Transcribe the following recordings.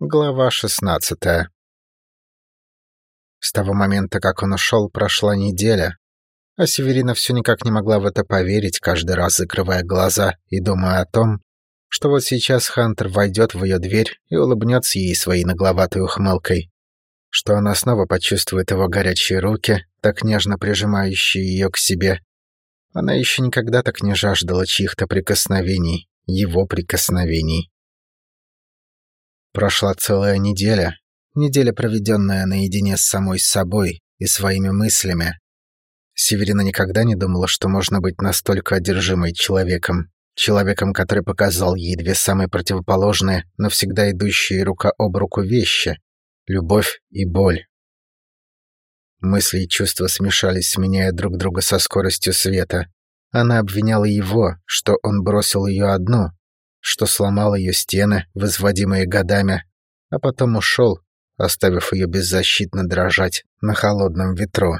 Глава шестнадцатая. С того момента, как он ушел, прошла неделя, а Северина все никак не могла в это поверить, каждый раз закрывая глаза и думая о том, что вот сейчас Хантер войдет в ее дверь и улыбнется ей своей нагловатой ухмылкой, что она снова почувствует его горячие руки, так нежно прижимающие ее к себе. Она еще никогда так не жаждала чьих-то прикосновений, его прикосновений. Прошла целая неделя. Неделя, проведенная наедине с самой собой и своими мыслями. Северина никогда не думала, что можно быть настолько одержимой человеком. Человеком, который показал ей две самые противоположные, но всегда идущие рука об руку вещи — любовь и боль. Мысли и чувства смешались, сменяя друг друга со скоростью света. Она обвиняла его, что он бросил ее одну, что сломал ее стены, возводимые годами, а потом ушел, оставив ее беззащитно дрожать на холодном ветру.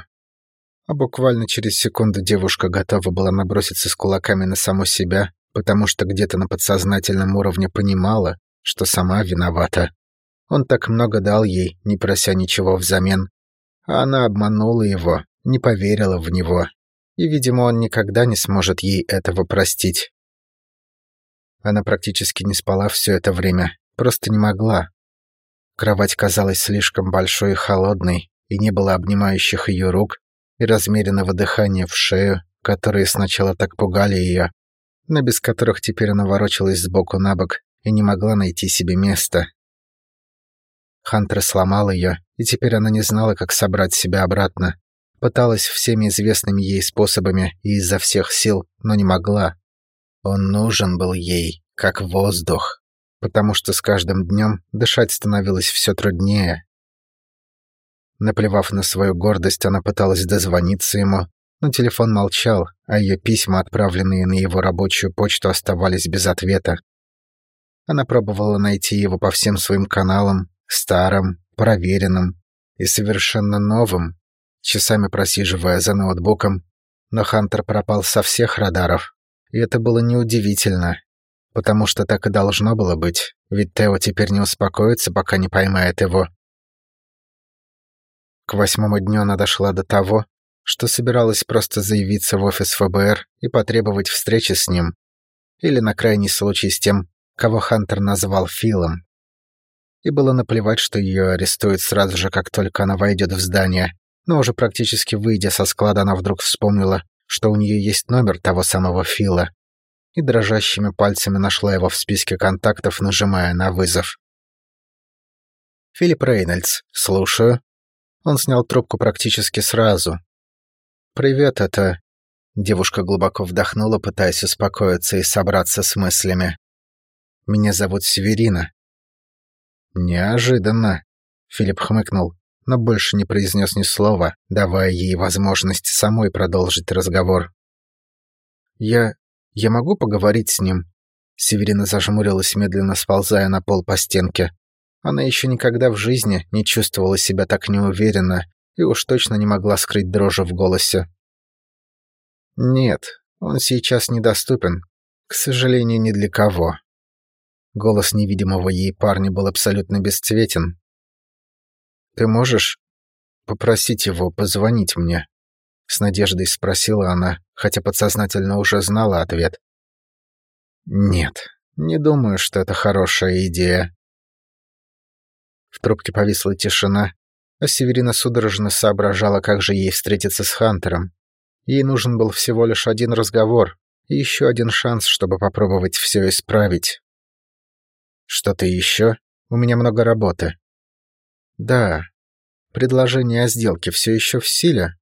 А буквально через секунду девушка готова была наброситься с кулаками на саму себя, потому что где-то на подсознательном уровне понимала, что сама виновата. Он так много дал ей, не прося ничего взамен. А она обманула его, не поверила в него. И, видимо, он никогда не сможет ей этого простить. Она практически не спала все это время, просто не могла. Кровать казалась слишком большой и холодной, и не было обнимающих ее рук и размеренного дыхания в шею, которые сначала так пугали ее, но без которых теперь она ворочалась сбоку на бок и не могла найти себе места. Хантер сломал ее, и теперь она не знала, как собрать себя обратно. Пыталась всеми известными ей способами и изо всех сил, но не могла. Он нужен был ей, как воздух, потому что с каждым днем дышать становилось все труднее. Наплевав на свою гордость, она пыталась дозвониться ему, но телефон молчал, а ее письма, отправленные на его рабочую почту, оставались без ответа. Она пробовала найти его по всем своим каналам, старым, проверенным и совершенно новым, часами просиживая за ноутбуком, но Хантер пропал со всех радаров. И это было неудивительно, потому что так и должно было быть, ведь Тео теперь не успокоится, пока не поймает его. К восьмому дню она дошла до того, что собиралась просто заявиться в офис ФБР и потребовать встречи с ним. Или на крайний случай с тем, кого Хантер назвал Филом. И было наплевать, что ее арестуют сразу же, как только она войдет в здание. Но уже практически выйдя со склада, она вдруг вспомнила, что у нее есть номер того самого Фила, и дрожащими пальцами нашла его в списке контактов, нажимая на вызов. «Филипп Рейнольдс, слушаю». Он снял трубку практически сразу. «Привет, это...» Девушка глубоко вдохнула, пытаясь успокоиться и собраться с мыслями. «Меня зовут Северина». «Неожиданно», — Филипп хмыкнул но больше не произнес ни слова, давая ей возможность самой продолжить разговор. «Я... я могу поговорить с ним?» Северина зажмурилась, медленно сползая на пол по стенке. Она еще никогда в жизни не чувствовала себя так неуверенно и уж точно не могла скрыть дрожи в голосе. «Нет, он сейчас недоступен. К сожалению, ни для кого». Голос невидимого ей парня был абсолютно бесцветен, «Ты можешь попросить его позвонить мне?» С надеждой спросила она, хотя подсознательно уже знала ответ. «Нет, не думаю, что это хорошая идея». В трубке повисла тишина, а Северина судорожно соображала, как же ей встретиться с Хантером. Ей нужен был всего лишь один разговор и еще один шанс, чтобы попробовать все исправить. «Что-то еще? У меня много работы», да. Предложение о сделке все еще в силе?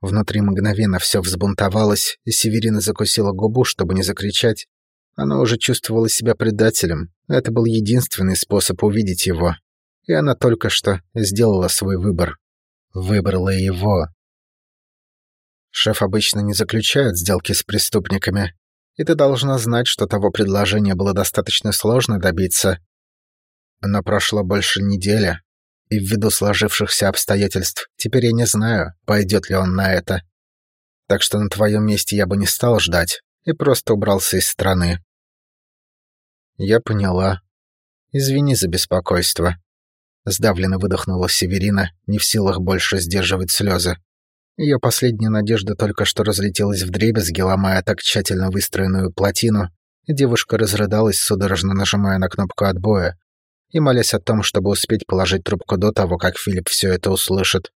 Внутри мгновенно все взбунтовалось, и Северина закусила губу, чтобы не закричать. Она уже чувствовала себя предателем. Это был единственный способ увидеть его. И она только что сделала свой выбор. Выбрала его. Шеф обычно не заключает сделки с преступниками. И ты должна знать, что того предложения было достаточно сложно добиться. Но прошло больше недели, и ввиду сложившихся обстоятельств, теперь я не знаю, пойдет ли он на это. Так что на твоем месте я бы не стал ждать и просто убрался из страны. Я поняла. извини за беспокойство». Сдавленно выдохнула Северина, не в силах больше сдерживать слезы. Ее последняя надежда только что разлетелась в дребезги, ломая так тщательно выстроенную плотину, и девушка разрыдалась, судорожно нажимая на кнопку отбоя, и молясь о том, чтобы успеть положить трубку до того, как Филипп все это услышит.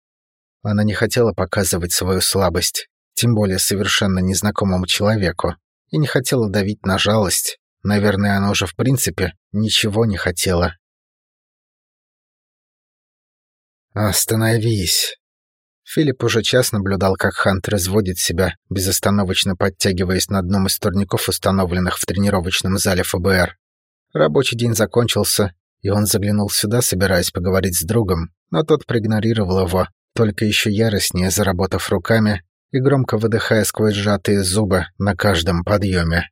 Она не хотела показывать свою слабость, тем более совершенно незнакомому человеку, и не хотела давить на жалость. Наверное, она уже в принципе ничего не хотела. «Остановись!» Филипп уже час наблюдал, как Хант разводит себя, безостановочно подтягиваясь на одном из турников, установленных в тренировочном зале ФБР. Рабочий день закончился, и он заглянул сюда, собираясь поговорить с другом, но тот проигнорировал его, только еще яростнее заработав руками и громко выдыхая сквозь сжатые зубы на каждом подъеме.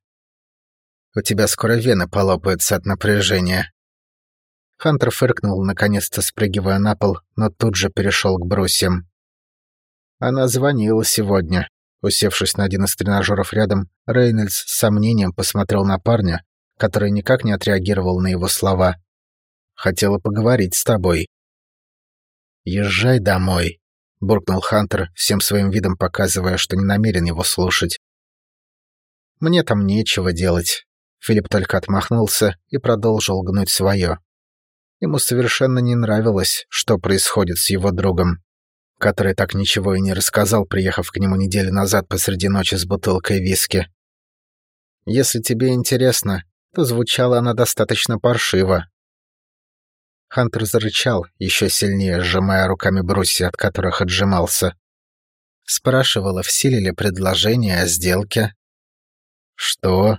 «У тебя скоро вены полопаются от напряжения». Хантер фыркнул, наконец-то спрыгивая на пол, но тут же перешел к брусьям. Она звонила сегодня. Усевшись на один из тренажеров рядом, Рейнольдс с сомнением посмотрел на парня, который никак не отреагировал на его слова. «Хотела поговорить с тобой». «Езжай домой», — буркнул Хантер, всем своим видом показывая, что не намерен его слушать. «Мне там нечего делать». Филипп только отмахнулся и продолжил гнуть свое. Ему совершенно не нравилось, что происходит с его другом, который так ничего и не рассказал, приехав к нему неделю назад посреди ночи с бутылкой виски. «Если тебе интересно, то звучала она достаточно паршиво», Хантер зарычал, еще сильнее сжимая руками брусья, от которых отжимался. Спрашивала, в силе ли предложение о сделке. «Что?»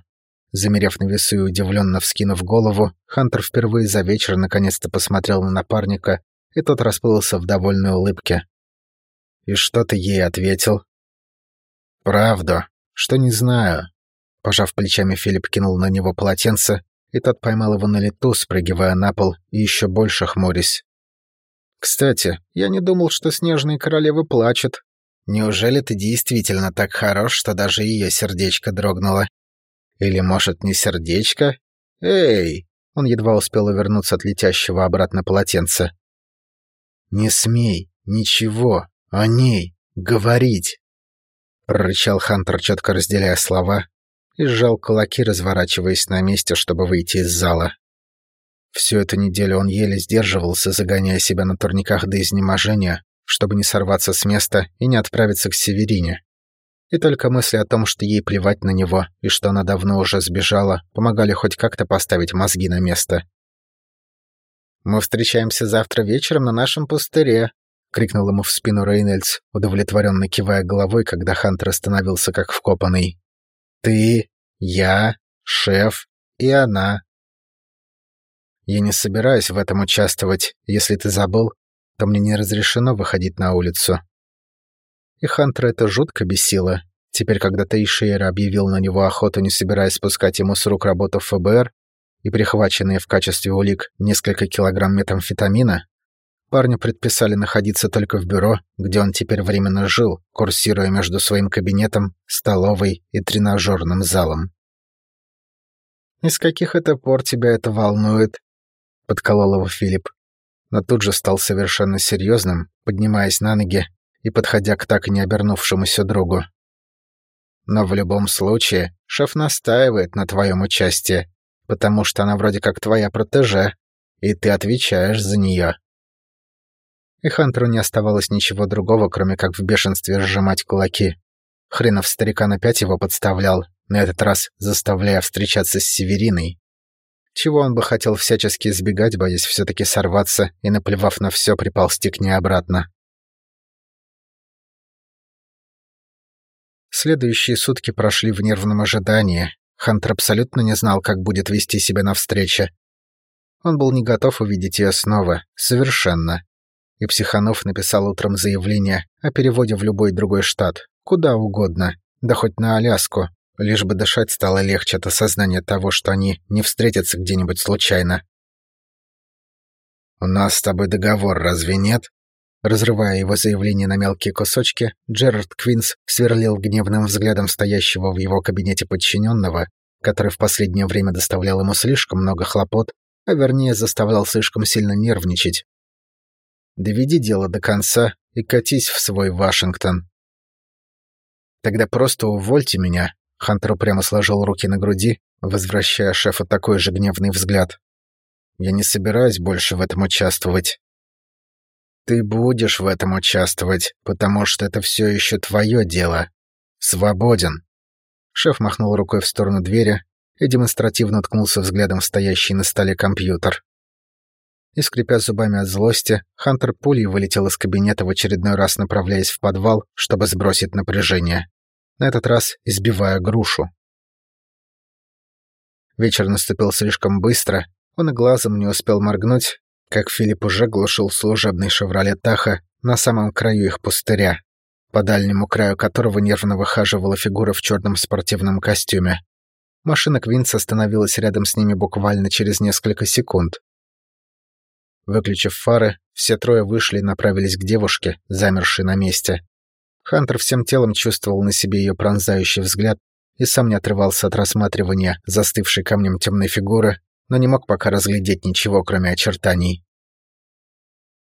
Замерев на весу и удивленно вскинув голову, Хантер впервые за вечер наконец-то посмотрел на напарника, и тот расплылся в довольной улыбке. «И что ты ей ответил?» «Правду, что не знаю». Пожав плечами, Филипп кинул на него полотенце и тот поймал его на лету, спрыгивая на пол и еще больше хмурясь. «Кстати, я не думал, что снежные королевы плачут. Неужели ты действительно так хорош, что даже ее сердечко дрогнуло? Или, может, не сердечко? Эй!» Он едва успел увернуться от летящего обратно полотенца. «Не смей ничего о ней говорить!» Рычал Хантер, четко разделяя слова, и сжал кулаки, разворачиваясь на месте, чтобы выйти из зала. Всю эту неделю он еле сдерживался, загоняя себя на турниках до изнеможения, чтобы не сорваться с места и не отправиться к Северине. И только мысли о том, что ей плевать на него и что она давно уже сбежала, помогали хоть как-то поставить мозги на место. «Мы встречаемся завтра вечером на нашем пустыре», — крикнул ему в спину Рейнольдс, удовлетворенно кивая головой, когда Хантер остановился как вкопанный. Ты, я, шеф и она. Я не собираюсь в этом участвовать. Если ты забыл, то мне не разрешено выходить на улицу. И Хантера это жутко бесило. Теперь, когда Тейшейра объявил на него охоту, не собираясь спускать ему с рук работу ФБР и прихваченные в качестве улик несколько килограмм метамфетамина, Парню предписали находиться только в бюро, где он теперь временно жил, курсируя между своим кабинетом, столовой и тренажерным залом. «Из каких это пор тебя это волнует?» — подколол его Филипп. Но тут же стал совершенно серьезным, поднимаясь на ноги и подходя к так и не обернувшемуся другу. «Но в любом случае шеф настаивает на твоем участии, потому что она вроде как твоя протеже, и ты отвечаешь за нее и Хантеру не оставалось ничего другого, кроме как в бешенстве сжимать кулаки. Хренов старикан опять его подставлял, на этот раз заставляя встречаться с Севериной. Чего он бы хотел всячески избегать, боясь все таки сорваться и, наплевав на все, приползти к ней обратно. Следующие сутки прошли в нервном ожидании. Хантер абсолютно не знал, как будет вести себя на встрече. Он был не готов увидеть ее снова. Совершенно и Психанов написал утром заявление о переводе в любой другой штат, куда угодно, да хоть на Аляску, лишь бы дышать стало легче от осознания того, что они не встретятся где-нибудь случайно. «У нас с тобой договор, разве нет?» Разрывая его заявление на мелкие кусочки, Джерард Квинс сверлил гневным взглядом стоящего в его кабинете подчиненного, который в последнее время доставлял ему слишком много хлопот а вернее заставлял слишком сильно нервничать. Доведи дело до конца и катись в свой Вашингтон. Тогда просто увольте меня. Хантер прямо сложил руки на груди, возвращая шефу такой же гневный взгляд. Я не собираюсь больше в этом участвовать. Ты будешь в этом участвовать, потому что это все еще твое дело. Свободен. Шеф махнул рукой в сторону двери, и демонстративно ткнулся взглядом в стоящий на столе компьютер. И, скрипя зубами от злости, Хантер пулей вылетел из кабинета в очередной раз, направляясь в подвал, чтобы сбросить напряжение. На этот раз избивая грушу. Вечер наступил слишком быстро, он и глазом не успел моргнуть, как Филипп уже глушил служебный «Шевроле Таха» на самом краю их пустыря, по дальнему краю которого нервно выхаживала фигура в черном спортивном костюме. Машина Квинс остановилась рядом с ними буквально через несколько секунд. Выключив фары, все трое вышли и направились к девушке, замершей на месте. Хантер всем телом чувствовал на себе ее пронзающий взгляд и сам не отрывался от рассматривания застывшей камнем темной фигуры, но не мог пока разглядеть ничего, кроме очертаний.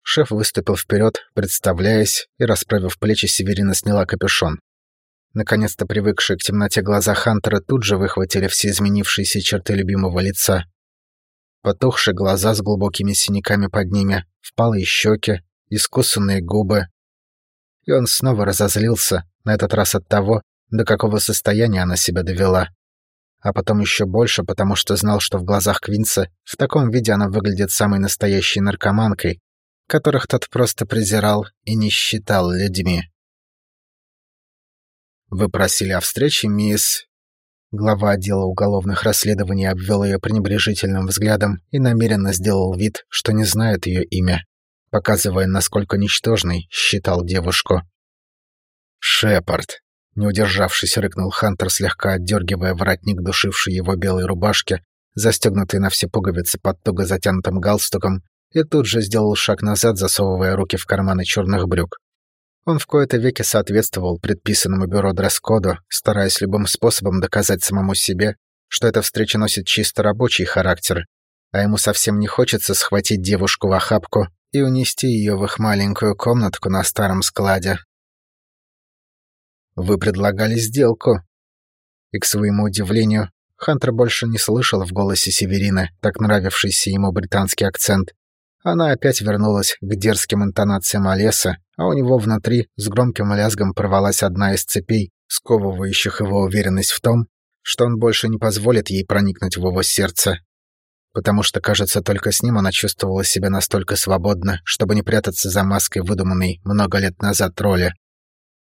Шеф выступил вперед, представляясь, и, расправив плечи, Северина сняла капюшон. Наконец-то привыкшие к темноте глаза Хантера тут же выхватили все изменившиеся черты любимого лица. Потухшие глаза с глубокими синяками под ними, впалые щеки, искусанные губы. И он снова разозлился, на этот раз от того, до какого состояния она себя довела. А потом еще больше, потому что знал, что в глазах Квинса в таком виде она выглядит самой настоящей наркоманкой, которых тот просто презирал и не считал людьми. «Вы просили о встрече, мисс...» Глава отдела уголовных расследований обвел ее пренебрежительным взглядом и намеренно сделал вид, что не знает ее имя, показывая, насколько ничтожной считал девушку. «Шепард!» Не удержавшись, рыкнул Хантер, слегка отдергивая воротник душившей его белой рубашки, застегнутый на все пуговицы под туго затянутым галстуком, и тут же сделал шаг назад, засовывая руки в карманы черных брюк. Он в кои-то веки соответствовал предписанному бюро дресс-коду, стараясь любым способом доказать самому себе, что эта встреча носит чисто рабочий характер, а ему совсем не хочется схватить девушку в охапку и унести ее в их маленькую комнатку на старом складе. «Вы предлагали сделку». И, к своему удивлению, Хантер больше не слышал в голосе Северины так нравившийся ему британский акцент, она опять вернулась к дерзким интонациям Олеса, а у него внутри с громким лязгом порвалась одна из цепей, сковывающих его уверенность в том, что он больше не позволит ей проникнуть в его сердце. Потому что, кажется, только с ним она чувствовала себя настолько свободно, чтобы не прятаться за маской выдуманной много лет назад роли.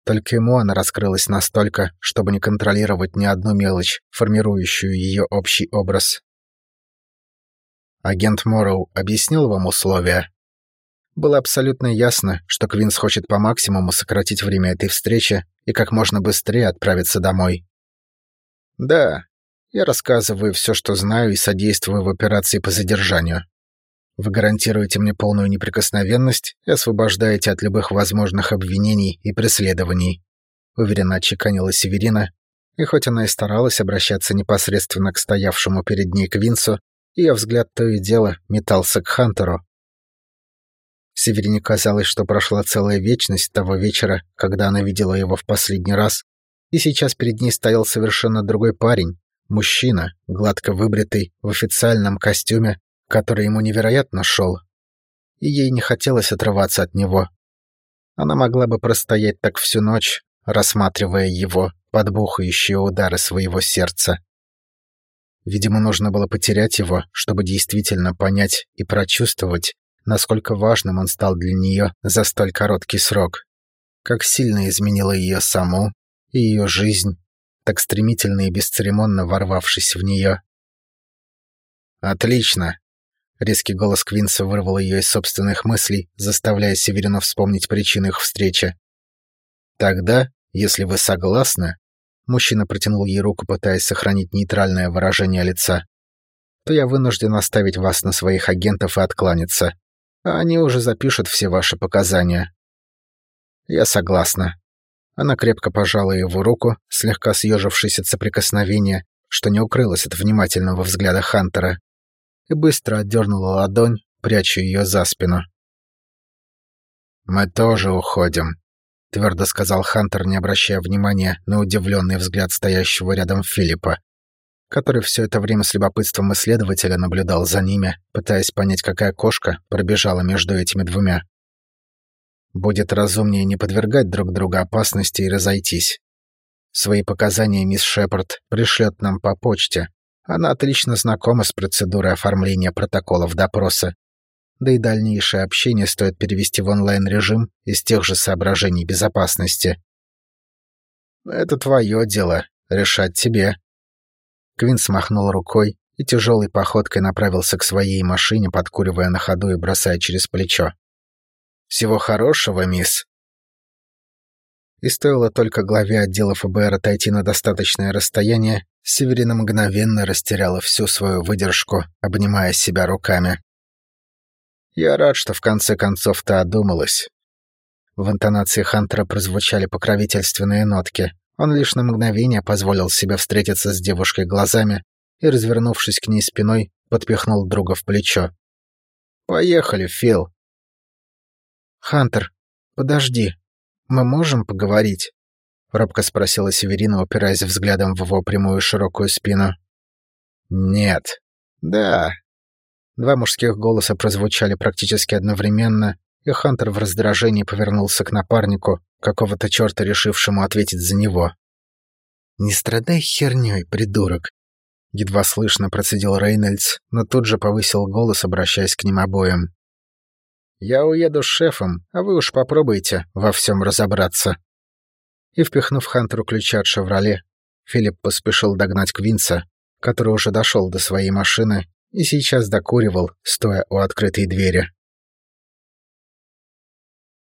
Только ему она раскрылась настолько, чтобы не контролировать ни одну мелочь, формирующую ее общий образ. Агент Морроу объяснил вам условия? Было абсолютно ясно, что Квинс хочет по максимуму сократить время этой встречи и как можно быстрее отправиться домой. Да, я рассказываю все, что знаю, и содействую в операции по задержанию. Вы гарантируете мне полную неприкосновенность и освобождаете от любых возможных обвинений и преследований. Уверенно отчеканила Северина, и хоть она и старалась обращаться непосредственно к стоявшему перед ней Квинсу, ее взгляд то и дело метался к Хантеру. Северине казалось, что прошла целая вечность того вечера, когда она видела его в последний раз, и сейчас перед ней стоял совершенно другой парень, мужчина, гладко выбритый, в официальном костюме, который ему невероятно шел. И ей не хотелось отрываться от него. Она могла бы простоять так всю ночь, рассматривая его, подбухающие удары своего сердца. Видимо, нужно было потерять его, чтобы действительно понять и прочувствовать, насколько важным он стал для нее за столь короткий срок. Как сильно изменила ее саму и ее жизнь, так стремительно и бесцеремонно ворвавшись в нее. «Отлично!» Резкий голос Квинса вырвал ее из собственных мыслей, заставляя Северину вспомнить причину их встречи. «Тогда, если вы согласны, Мужчина протянул ей руку, пытаясь сохранить нейтральное выражение лица. «То я вынужден оставить вас на своих агентов и откланяться. А они уже запишут все ваши показания». «Я согласна». Она крепко пожала его руку, слегка съежившись от соприкосновения, что не укрылось от внимательного взгляда Хантера. и быстро отдернула ладонь, пряча ее за спину. «Мы тоже уходим», — твердо сказал Хантер, не обращая внимания на удивленный взгляд стоящего рядом Филиппа, который все это время с любопытством исследователя наблюдал за ними, пытаясь понять, какая кошка пробежала между этими двумя. Будет разумнее не подвергать друг друга опасности и разойтись. Свои показания мисс Шепард пришлет нам по почте. Она отлично знакома с процедурой оформления протоколов допроса. Да и дальнейшее общение стоит перевести в онлайн-режим из тех же соображений безопасности. «Это твое дело. Решать тебе». Квин смахнул рукой и тяжелой походкой направился к своей машине, подкуривая на ходу и бросая через плечо. «Всего хорошего, мисс». И стоило только главе отдела ФБР отойти на достаточное расстояние, Северина мгновенно растеряла всю свою выдержку, обнимая себя руками. «Я рад, что в конце концов ты одумалась». В интонации Хантера прозвучали покровительственные нотки. Он лишь на мгновение позволил себе встретиться с девушкой глазами и, развернувшись к ней спиной, подпихнул друга в плечо. «Поехали, Фил». «Хантер, подожди», «Мы можем поговорить?» — робко спросила Северина, упираясь взглядом в его прямую широкую спину. «Нет». «Да». Два мужских голоса прозвучали практически одновременно, и Хантер в раздражении повернулся к напарнику, какого-то черта решившему ответить за него. «Не страдай хернёй, придурок!» Едва слышно процедил Рейнольдс, но тут же повысил голос, обращаясь к ним обоим. Я уеду с шефом, а вы уж попробуйте во всем разобраться». И, впихнув Хантеру ключи от «Шевроле», Филипп поспешил догнать Квинса, который уже дошел до своей машины и сейчас докуривал, стоя у открытой двери.